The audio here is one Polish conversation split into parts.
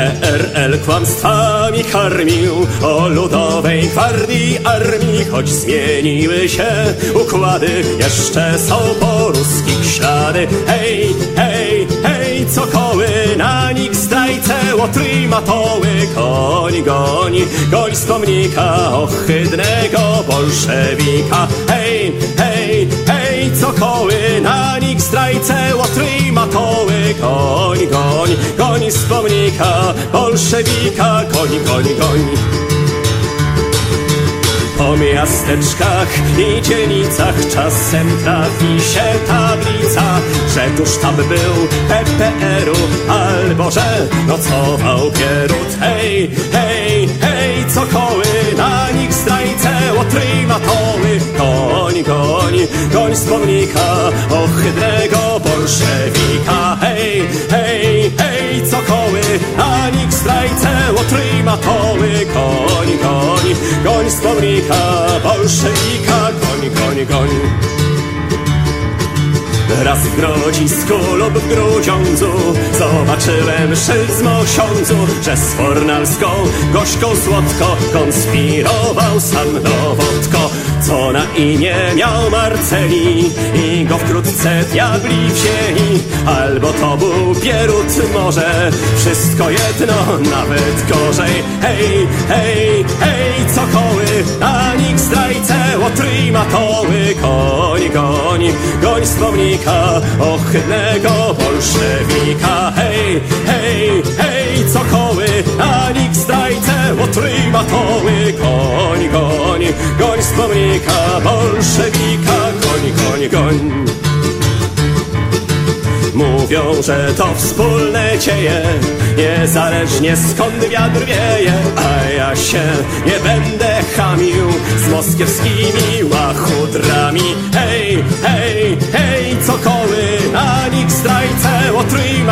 PRL kłamstwami karmił o ludowej gwardii armii, choć zmieniły się układy, jeszcze są po ruskich ślady. Hej, hej, hej, co koły na nich zdrajce, łotry matoły, goni, goni, goń z pomnika ohydnego bolszewika. Hej, hej, hej, co koły na nich goń, goń z pomnika bolszewika, goń, goń, goń. Po miasteczkach i dzielnicach czasem trafi się tablica, że tu sztab był PPR-u, albo że nocował Pierut. Hej, hej, hej, co koły, na nich zdrajce, łotry i matoły. Goń, goń, goń z pomnika ohydnego bolszewika. Pomnika bolszewika. Goń, goń, goń. Raz w Grodzisku lub w Grudziądzu Zobaczyłem szyld z Mosiądzu Że z Fornalską gorzką słodko Konspirował sam Nowotko Co na imię miał Marceli. I go wkrótce diabli wzięli. Albo to był Pierut może Wszystko jedno, nawet gorzej. Hej, hej, hej, co koły Na nich zdrajce, łotry i matoły Goń, goń, z pomnika ohydnego bolszewika. Hej, hej, hej, co koły, goń z pomnika bolszewika. Goń, goń, goń. Mówią, że to wspólne dzieje, niezależnie skąd wiatr wieje, a ja się nie będę chamił z moskiewskimi łachudrami. Hej, hej, hej, co koły, na nich zdrajce, łotry i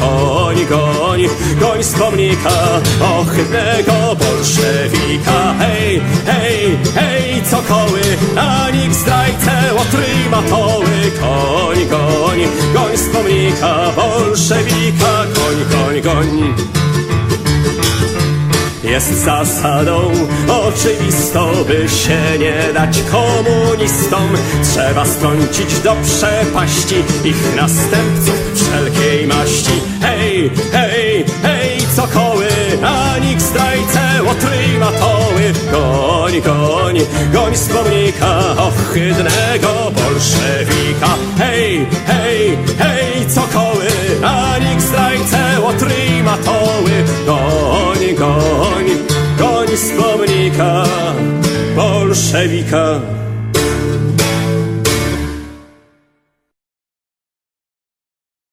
goń, goń, goń z pomnika ohydnego bolszewika. Hej, hej, hej, co koły, na nich zdrajce, łotry i matoły, goń, goń, goń z pomnika bolszewika, goń, goń, goń. Jest zasadą oczywistą, by się nie dać komunistom. Trzeba strącić do przepaści ich następców wszelkiej maści. Hej, hej, hej, co koły, na nich zdrajce, łotry i matoły. Goń, goń, goń z pomnika ohydnego bolszewika. Hej, hej, hej, co koły, na nich zdrajce, łotry i matoły. Goń, goń, goń z pomnika bolszewika.